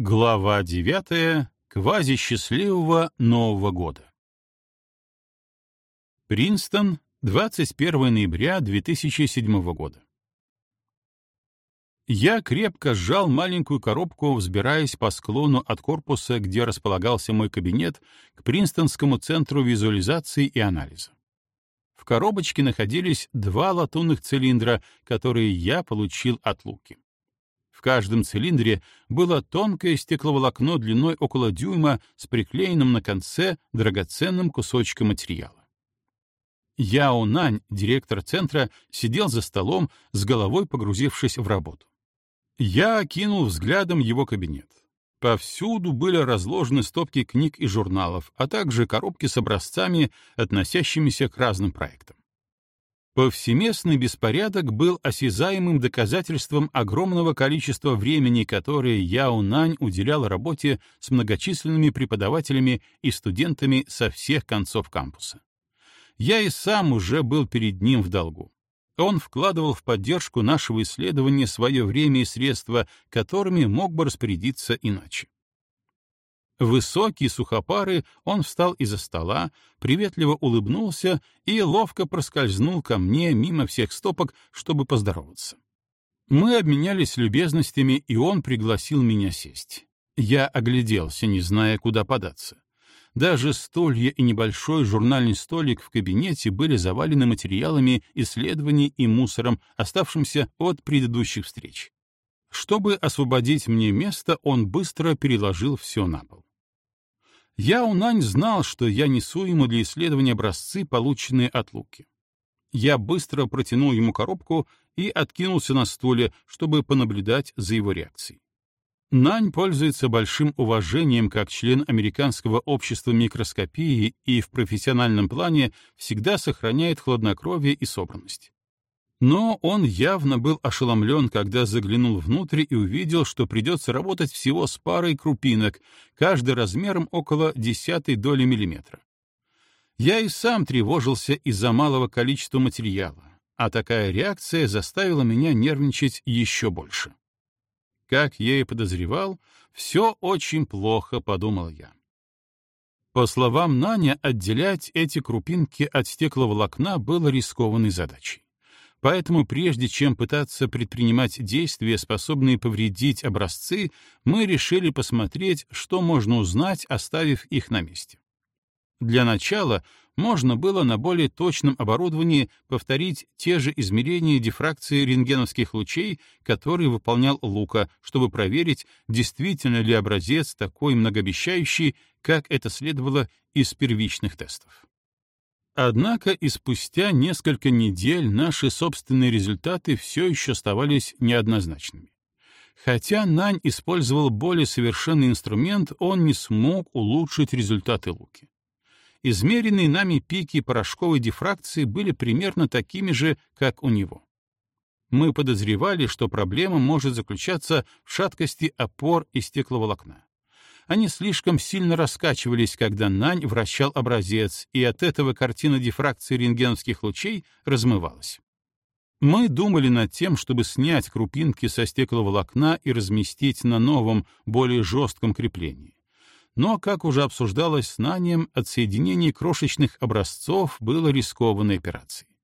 Глава 9. Квазисчастливого Нового года. Принстон, 21 ноября 2007 года. Я крепко сжал маленькую коробку, взбираясь по склону от корпуса, где располагался мой кабинет, к Принстонскому центру визуализации и анализа. В коробочке находились два латунных цилиндра, которые я получил от Луки. В каждом цилиндре было тонкое стекловолокно длиной около дюйма с приклеенным на конце драгоценным кусочком материала. Яо Нань, директор центра, сидел за столом, с головой погрузившись в работу. Я окинул взглядом его кабинет. Повсюду были разложены стопки книг и журналов, а также коробки с образцами, относящимися к разным проектам. Повсеместный беспорядок был осязаемым доказательством огромного количества времени, которое Яо Нань уделял работе с многочисленными преподавателями и студентами со всех концов кампуса. Я и сам уже был перед ним в долгу. Он вкладывал в поддержку нашего исследования свое время и средства, которыми мог бы распорядиться иначе. Высокий, сухопарый, он встал из-за стола, приветливо улыбнулся и ловко проскользнул ко мне мимо всех стопок, чтобы поздороваться. Мы обменялись любезностями, и он пригласил меня сесть. Я огляделся, не зная, куда податься. Даже стулья и небольшой журнальный столик в кабинете были завалены материалами исследований и мусором, оставшимся от предыдущих встреч. Чтобы освободить мне место, он быстро переложил все на пол. Я Унань знал, что я несу ему для исследования образцы, полученные от Луки. Я быстро протянул ему коробку и откинулся на стуле, чтобы понаблюдать за его реакцией. Нань пользуется большим уважением как член Американского общества микроскопии и в профессиональном плане всегда сохраняет хладнокровие и собранность. Но он явно был ошеломлен, когда заглянул внутрь и увидел, что придется работать всего с парой крупинок, каждый размером около десятой доли миллиметра. Я и сам тревожился из-за малого количества материала, а такая реакция заставила меня нервничать еще больше. Как я и подозревал, все очень плохо, подумал я. По словам Наня, отделять эти крупинки от стекловолокна было рискованной задачей. Поэтому прежде чем пытаться предпринимать действия, способные повредить образцы, мы решили посмотреть, что можно узнать, оставив их на месте. Для начала можно было на более точном оборудовании повторить те же измерения дифракции рентгеновских лучей, которые выполнял Лука, чтобы проверить, действительно ли образец такой многообещающий, как это следовало из первичных тестов. Однако и спустя несколько недель наши собственные результаты все еще оставались неоднозначными. Хотя Нань использовал более совершенный инструмент, он не смог улучшить результаты Луки. Измеренные нами пики порошковой дифракции были примерно такими же, как у него. Мы подозревали, что проблема может заключаться в шаткости опор и стекловолокна. Они слишком сильно раскачивались, когда Нань вращал образец, и от этого картина дифракции рентгеновских лучей размывалась. Мы думали над тем, чтобы снять крупинки со стекловолокна и разместить на новом, более жестком креплении. Но, как уже обсуждалось с Нанием, отсоединение крошечных образцов было рискованной операцией.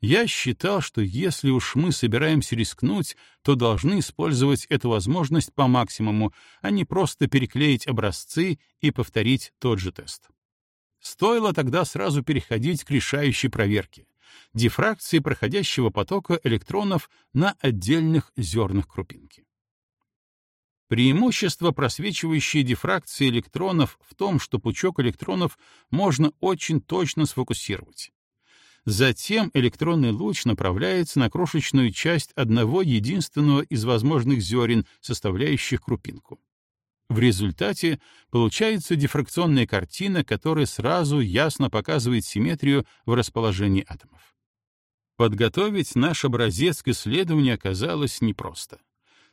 Я считал, что если уж мы собираемся рискнуть, то должны использовать эту возможность по максимуму, а не просто переклеить образцы и повторить тот же тест. Стоило тогда сразу переходить к решающей проверке — дифракции проходящего потока электронов на отдельных зернах крупинки. Преимущество просвечивающей дифракции электронов в том, что пучок электронов можно очень точно сфокусировать. Затем электронный луч направляется на крошечную часть одного единственного из возможных зерен, составляющих крупинку. В результате получается дифракционная картина, которая сразу ясно показывает симметрию в расположении атомов. Подготовить наш образец к исследованию оказалось непросто.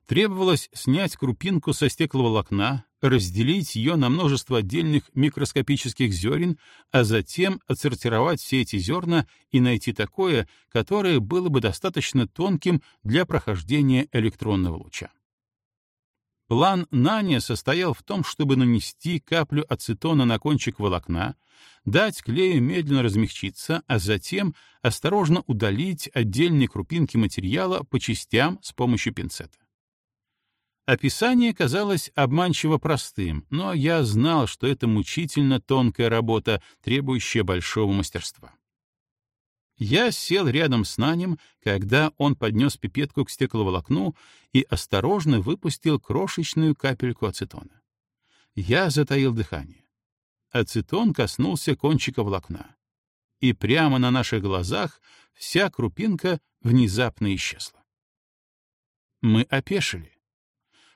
Требовалось снять крупинку со стекловолокна, разделить ее на множество отдельных микроскопических зерен, а затем отсортировать все эти зерна и найти такое, которое было бы достаточно тонким для прохождения электронного луча. План Нания состоял в том, чтобы нанести каплю ацетона на кончик волокна, дать клею медленно размягчиться, а затем осторожно удалить отдельные крупинки материала по частям с помощью пинцета. Описание казалось обманчиво простым, но я знал, что это мучительно тонкая работа, требующая большого мастерства. Я сел рядом с Нанем, когда он поднес пипетку к стекловолокну и осторожно выпустил крошечную капельку ацетона. Я затаил дыхание. Ацетон коснулся кончика волокна. И прямо на наших глазах вся крупинка внезапно исчезла. Мы опешили.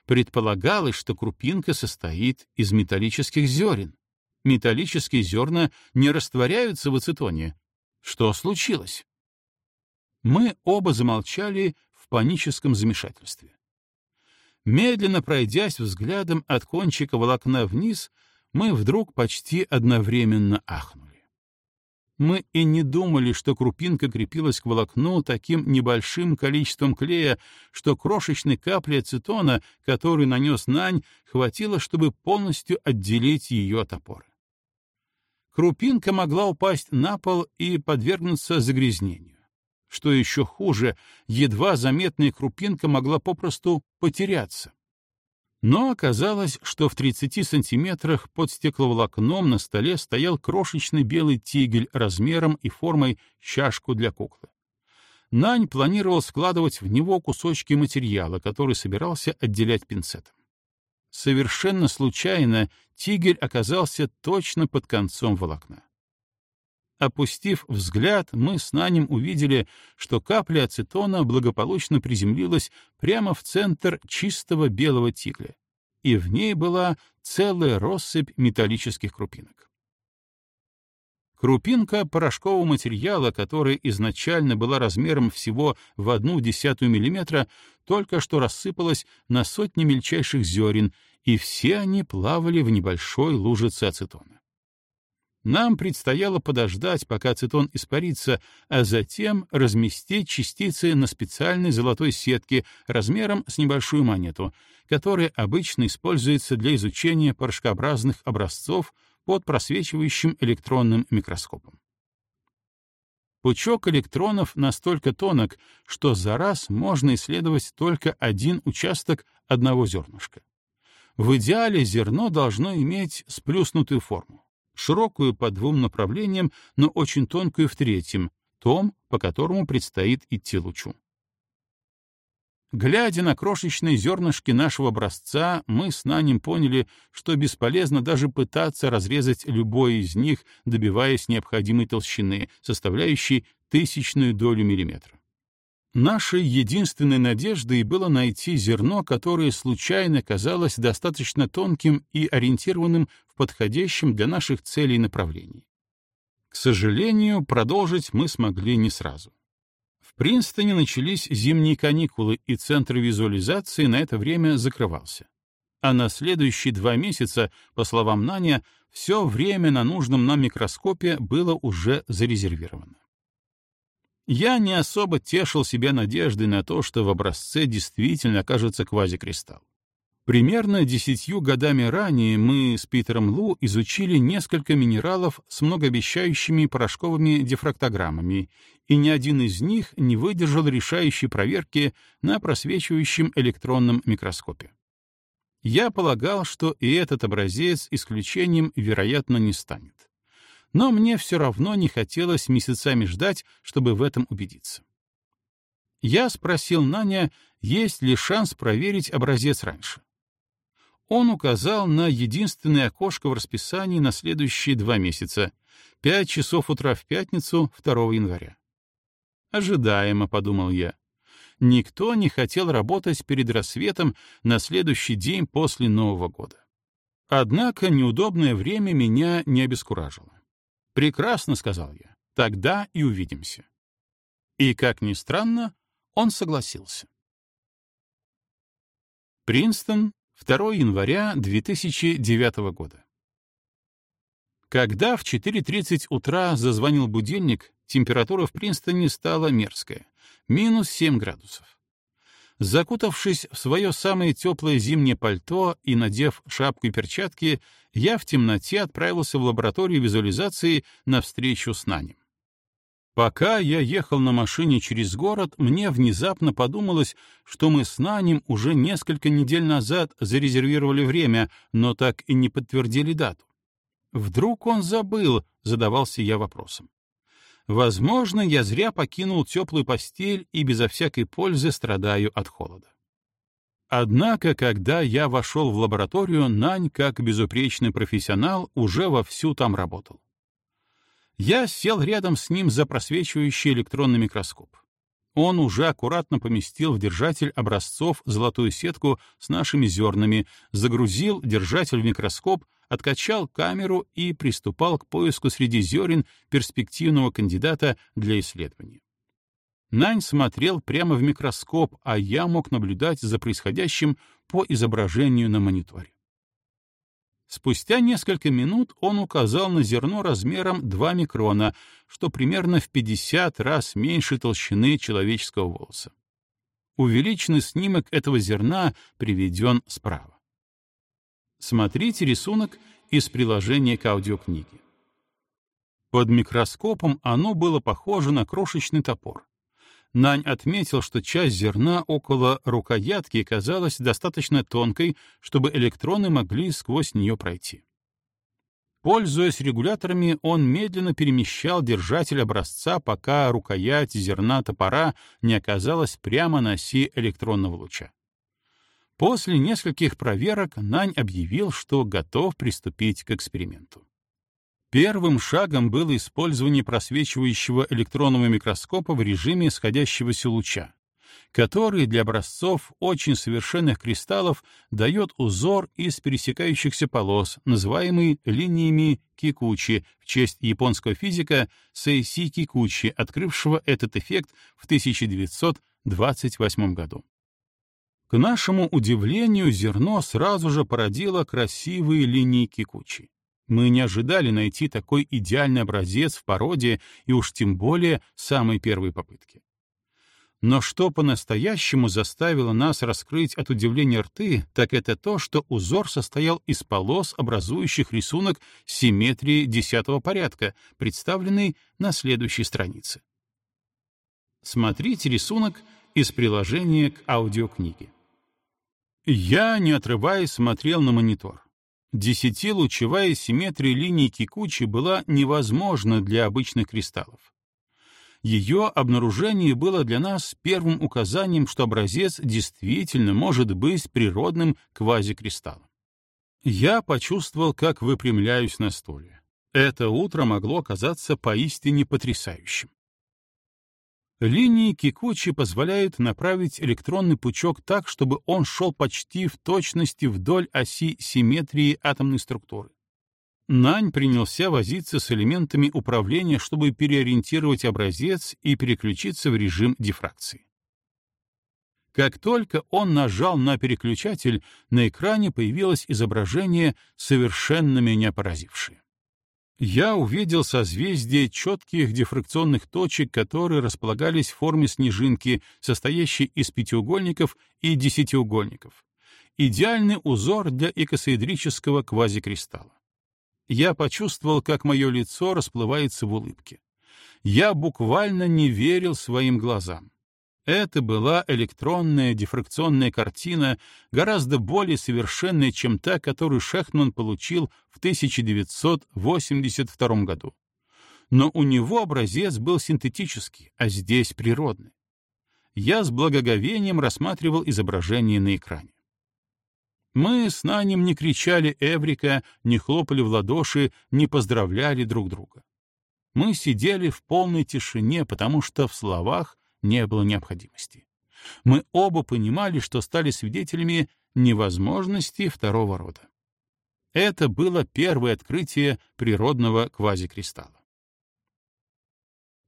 Предполагалось, что крупинка состоит из металлических зерен. Металлические зерна не растворяются в ацетоне, что случилось? Мы оба замолчали в паническом замешательстве. Медленно пройдясь взглядом от кончика волокна вниз, мы вдруг почти одновременно ахнули. Мы и не думали, что крупинка крепилась к волокну таким небольшим количеством клея, что крошечной капли ацетона, которую нанес Нань, хватило, чтобы полностью отделить ее от опоры крупинка могла упасть на пол и подвергнуться загрязнению. Что еще хуже, едва заметная крупинка могла попросту потеряться. Но оказалось, что в 30 сантиметрах под стекловолокном на столе стоял крошечный белый тигель размером и формой чашку для куклы. Нань планировал складывать в него кусочки материала, который собирался отделять пинцетом. Совершенно случайно тигель оказался точно под концом волокна. Опустив взгляд, мы с Нанем увидели, что капля ацетона благополучно приземлилась прямо в центр чистого белого тигля, и в ней была целая россыпь металлических крупинок. Крупинка порошкового материала, которая изначально была размером всего в одну десятую миллиметра, только что рассыпалась на сотни мельчайших зерен, и все они плавали в небольшой лужице ацетона. Нам предстояло подождать, пока ацетон испарится, а затем разместить частицы на специальной золотой сетке размером с небольшую монету, которая обычно используется для изучения порошкообразных образцов под просвечивающим электронным микроскопом. Пучок электронов настолько тонок, что за раз можно исследовать только один участок одного зернышка. В идеале зерно должно иметь сплюснутую форму, широкую по двум направлениям, но очень тонкую в третьем, том, по которому предстоит идти лучу. Глядя на крошечные зернышки нашего образца, мы с Нанем поняли, что бесполезно даже пытаться разрезать любой из них, добиваясь необходимой толщины, составляющей тысячную долю миллиметра. Нашей единственной надеждой было найти зерно, которое случайно казалось достаточно тонким и ориентированным в подходящем для наших целей направлении. К сожалению, продолжить мы смогли не сразу. В Принстоне начались зимние каникулы, и центр визуализации на это время закрывался. А на следующие два месяца, по словам Наня, все время на нужном нам микроскопе было уже зарезервировано. Я не особо тешил себя надеждой на то, что в образце действительно окажется квазикристалл. Примерно десятью годами ранее мы с Питером Лу изучили несколько минералов с многообещающими порошковыми дифрактограммами, и ни один из них не выдержал решающей проверки на просвечивающем электронном микроскопе. Я полагал, что и этот образец исключением, вероятно, не станет. Но мне все равно не хотелось месяцами ждать, чтобы в этом убедиться. Я спросил Наня, есть ли шанс проверить образец раньше он указал на единственное окошко в расписании на следующие два месяца — пять часов утра в пятницу 2 января. «Ожидаемо», — подумал я. Никто не хотел работать перед рассветом на следующий день после Нового года. Однако неудобное время меня не обескуражило. «Прекрасно», — сказал я, — «тогда и увидимся». И, как ни странно, он согласился. Принстон, 2 января 2009 года. Когда в 4.30 утра зазвонил будильник, температура в Принстоне стала мерзкая — минус 7 градусов. Закутавшись в свое самое теплое зимнее пальто и надев шапку и перчатки, я в темноте отправился в лабораторию визуализации на встречу с Нанем. Пока я ехал на машине через город, мне внезапно подумалось, что мы с Нанем уже несколько недель назад зарезервировали время, но так и не подтвердили дату. Вдруг он забыл, задавался я вопросом. Возможно, я зря покинул теплую постель и безо всякой пользы страдаю от холода. Однако, когда я вошел в лабораторию, Нань, как безупречный профессионал, уже вовсю там работал. Я сел рядом с ним за просвечивающий электронный микроскоп. Он уже аккуратно поместил в держатель образцов золотую сетку с нашими зернами, загрузил держатель в микроскоп, откачал камеру и приступал к поиску среди зерен перспективного кандидата для исследования. Нань смотрел прямо в микроскоп, а я мог наблюдать за происходящим по изображению на мониторе. Спустя несколько минут он указал на зерно размером 2 микрона, что примерно в 50 раз меньше толщины человеческого волоса. Увеличенный снимок этого зерна приведен справа. Смотрите рисунок из приложения к аудиокниге. Под микроскопом оно было похоже на крошечный топор. Нань отметил, что часть зерна около рукоятки казалась достаточно тонкой, чтобы электроны могли сквозь нее пройти. Пользуясь регуляторами, он медленно перемещал держатель образца, пока рукоять зерна топора не оказалась прямо на оси электронного луча. После нескольких проверок Нань объявил, что готов приступить к эксперименту. Первым шагом было использование просвечивающего электронного микроскопа в режиме сходящегося луча, который для образцов очень совершенных кристаллов дает узор из пересекающихся полос, называемый линиями Кикучи в честь японского физика Сейси Кикучи, открывшего этот эффект в 1928 году. К нашему удивлению, зерно сразу же породило красивые линии Кикучи. Мы не ожидали найти такой идеальный образец в породе и уж тем более самой первой попытки. Но что по-настоящему заставило нас раскрыть от удивления рты, так это то, что узор состоял из полос, образующих рисунок симметрии десятого порядка, представленный на следующей странице. Смотрите рисунок из приложения к аудиокниге. Я, не отрываясь, смотрел на монитор. Десятилучевая симметрия линии Кикучи была невозможна для обычных кристаллов. Ее обнаружение было для нас первым указанием, что образец действительно может быть природным квазикристаллом. Я почувствовал, как выпрямляюсь на стуле. Это утро могло оказаться поистине потрясающим. Линии Кикучи позволяют направить электронный пучок так, чтобы он шел почти в точности вдоль оси симметрии атомной структуры. Нань принялся возиться с элементами управления, чтобы переориентировать образец и переключиться в режим дифракции. Как только он нажал на переключатель, на экране появилось изображение, совершенно меня поразившее я увидел созвездие четких дифракционных точек, которые располагались в форме снежинки, состоящей из пятиугольников и десятиугольников. Идеальный узор для икосоэдрического квазикристалла. Я почувствовал, как мое лицо расплывается в улыбке. Я буквально не верил своим глазам. Это была электронная дифракционная картина, гораздо более совершенная, чем та, которую Шехман получил в 1982 году. Но у него образец был синтетический, а здесь природный. Я с благоговением рассматривал изображение на экране. Мы с Нанем не кричали «Эврика», не хлопали в ладоши, не поздравляли друг друга. Мы сидели в полной тишине, потому что в словах не было необходимости. Мы оба понимали, что стали свидетелями невозможности второго рода. Это было первое открытие природного квазикристалла.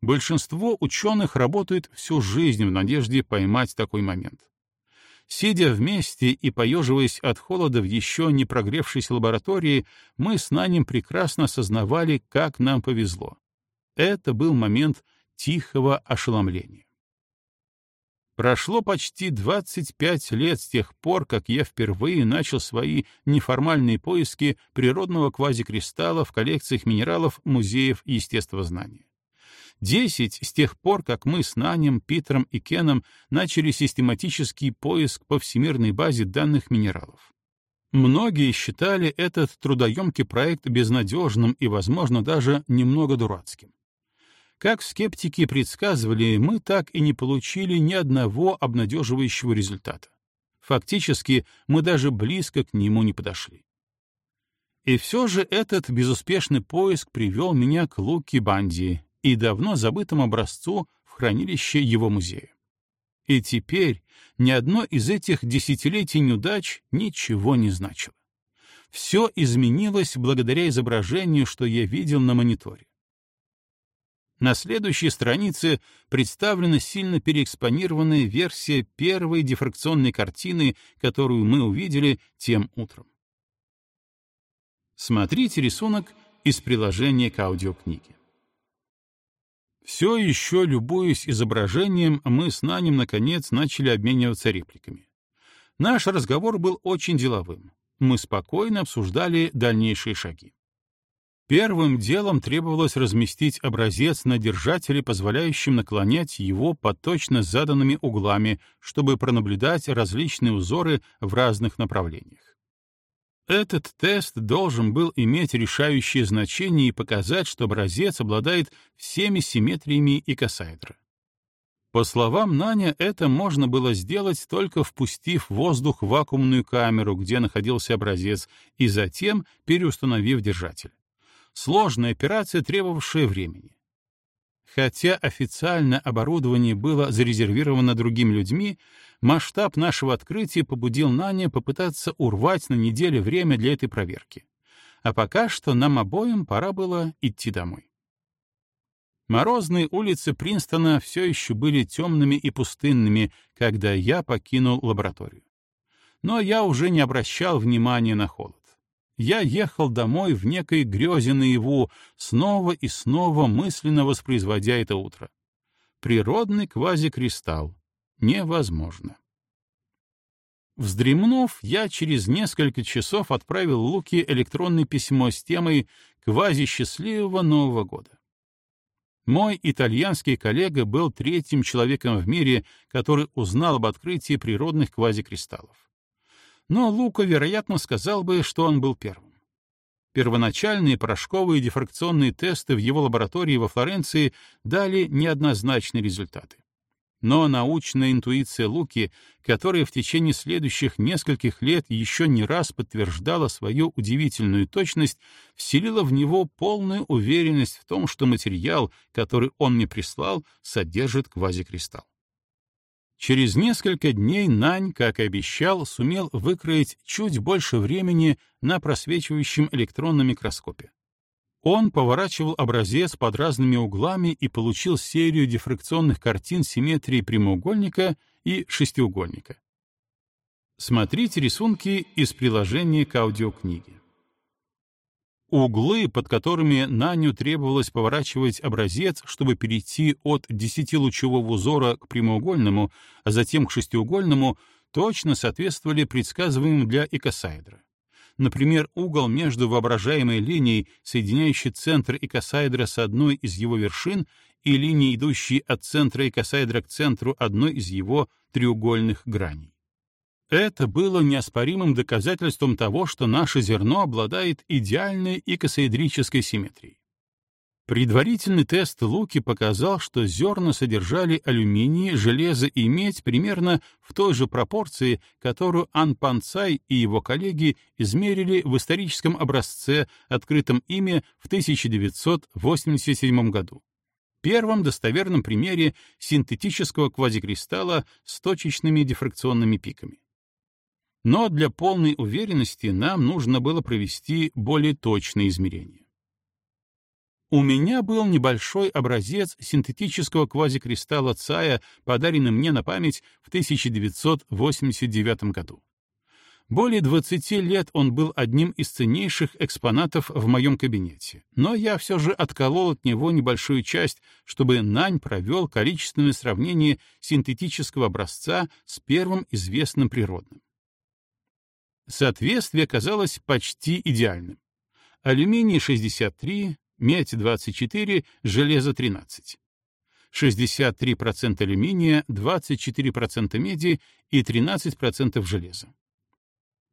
Большинство ученых работают всю жизнь в надежде поймать такой момент. Сидя вместе и поеживаясь от холода в еще не прогревшейся лаборатории, мы с Нанем прекрасно осознавали, как нам повезло. Это был момент тихого ошеломления. Прошло почти 25 лет с тех пор, как я впервые начал свои неформальные поиски природного квазикристалла в коллекциях минералов музеев естествознания. Десять с тех пор, как мы с Нанем, Питером и Кеном начали систематический поиск по всемирной базе данных минералов. Многие считали этот трудоемкий проект безнадежным и, возможно, даже немного дурацким. Как скептики предсказывали, мы так и не получили ни одного обнадеживающего результата. Фактически, мы даже близко к нему не подошли. И все же этот безуспешный поиск привел меня к Луки Банди и давно забытому образцу в хранилище его музея. И теперь ни одно из этих десятилетий неудач ничего не значило. Все изменилось благодаря изображению, что я видел на мониторе. На следующей странице представлена сильно переэкспонированная версия первой дифракционной картины, которую мы увидели тем утром. Смотрите рисунок из приложения к аудиокниге. Все еще, любуясь изображением, мы с Нанем, наконец, начали обмениваться репликами. Наш разговор был очень деловым. Мы спокойно обсуждали дальнейшие шаги. Первым делом требовалось разместить образец на держателе, позволяющем наклонять его под точно заданными углами, чтобы пронаблюдать различные узоры в разных направлениях. Этот тест должен был иметь решающее значение и показать, что образец обладает всеми симметриями икосаэдра. По словам Наня, это можно было сделать только впустив воздух в вакуумную камеру, где находился образец, и затем переустановив держатель. Сложная операция, требовавшая времени. Хотя официально оборудование было зарезервировано другими людьми, масштаб нашего открытия побудил Наня попытаться урвать на неделю время для этой проверки. А пока что нам обоим пора было идти домой. Морозные улицы Принстона все еще были темными и пустынными, когда я покинул лабораторию. Но я уже не обращал внимания на холод я ехал домой в некой грезе наяву, снова и снова мысленно воспроизводя это утро. Природный квазикристалл. Невозможно. Вздремнув, я через несколько часов отправил Луке электронное письмо с темой «Квази-счастливого Нового года». Мой итальянский коллега был третьим человеком в мире, который узнал об открытии природных квазикристаллов но Лука, вероятно, сказал бы, что он был первым. Первоначальные порошковые дифракционные тесты в его лаборатории во Флоренции дали неоднозначные результаты. Но научная интуиция Луки, которая в течение следующих нескольких лет еще не раз подтверждала свою удивительную точность, вселила в него полную уверенность в том, что материал, который он мне прислал, содержит квазикристалл. Через несколько дней Нань, как и обещал, сумел выкроить чуть больше времени на просвечивающем электронном микроскопе. Он поворачивал образец под разными углами и получил серию дифракционных картин симметрии прямоугольника и шестиугольника. Смотрите рисунки из приложения к аудиокниге. Углы, под которыми Наню требовалось поворачивать образец, чтобы перейти от десятилучевого узора к прямоугольному, а затем к шестиугольному, точно соответствовали предсказываемым для икосаэдра. Например, угол между воображаемой линией, соединяющей центр икосаэдра с одной из его вершин, и линией, идущей от центра икосаэдра к центру одной из его треугольных граней. Это было неоспоримым доказательством того, что наше зерно обладает идеальной икосоэдрической симметрией. Предварительный тест Луки показал, что зерна содержали алюминий, железо и медь примерно в той же пропорции, которую Ан Панцай и его коллеги измерили в историческом образце, открытом ими в 1987 году. Первом достоверном примере синтетического квазикристалла с точечными дифракционными пиками. Но для полной уверенности нам нужно было провести более точные измерения. У меня был небольшой образец синтетического квазикристалла Цая, подаренный мне на память в 1989 году. Более 20 лет он был одним из ценнейших экспонатов в моем кабинете, но я все же отколол от него небольшую часть, чтобы Нань провел количественное сравнение синтетического образца с первым известным природным. Соответствие казалось почти идеальным. Алюминий 63, медь 24, железо 13. 63% алюминия, 24% меди и 13% железа.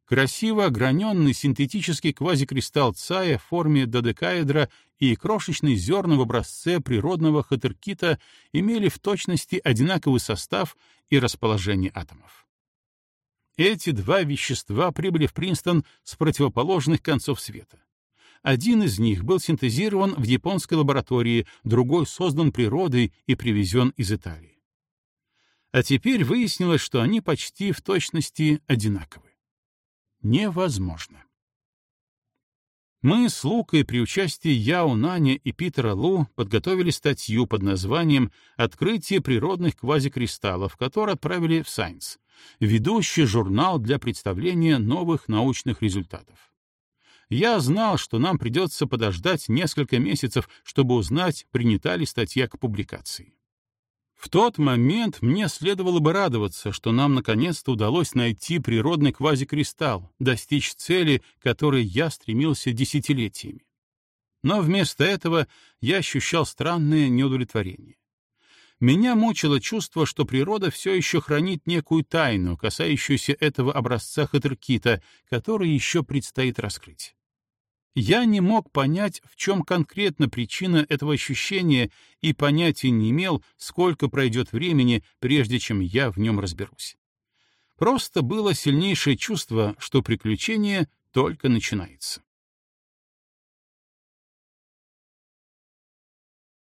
Красиво ограненный синтетический квазикристалл ЦАЯ в форме додекаэдра и крошечные зерна в образце природного хатеркита имели в точности одинаковый состав и расположение атомов. Эти два вещества прибыли в Принстон с противоположных концов света. Один из них был синтезирован в японской лаборатории, другой создан природой и привезен из Италии. А теперь выяснилось, что они почти в точности одинаковы невозможно. Мы с Лукой при участии Яо Наня и Питера Лу подготовили статью под названием «Открытие природных квазикристаллов», которую отправили в Science, ведущий журнал для представления новых научных результатов. Я знал, что нам придется подождать несколько месяцев, чтобы узнать, принята ли статья к публикации. В тот момент мне следовало бы радоваться, что нам наконец-то удалось найти природный квазикристалл, достичь цели, которой я стремился десятилетиями. Но вместо этого я ощущал странное неудовлетворение. Меня мучило чувство, что природа все еще хранит некую тайну, касающуюся этого образца хатеркита, который еще предстоит раскрыть. Я не мог понять, в чем конкретно причина этого ощущения, и понятия не имел, сколько пройдет времени, прежде чем я в нем разберусь. Просто было сильнейшее чувство, что приключение только начинается.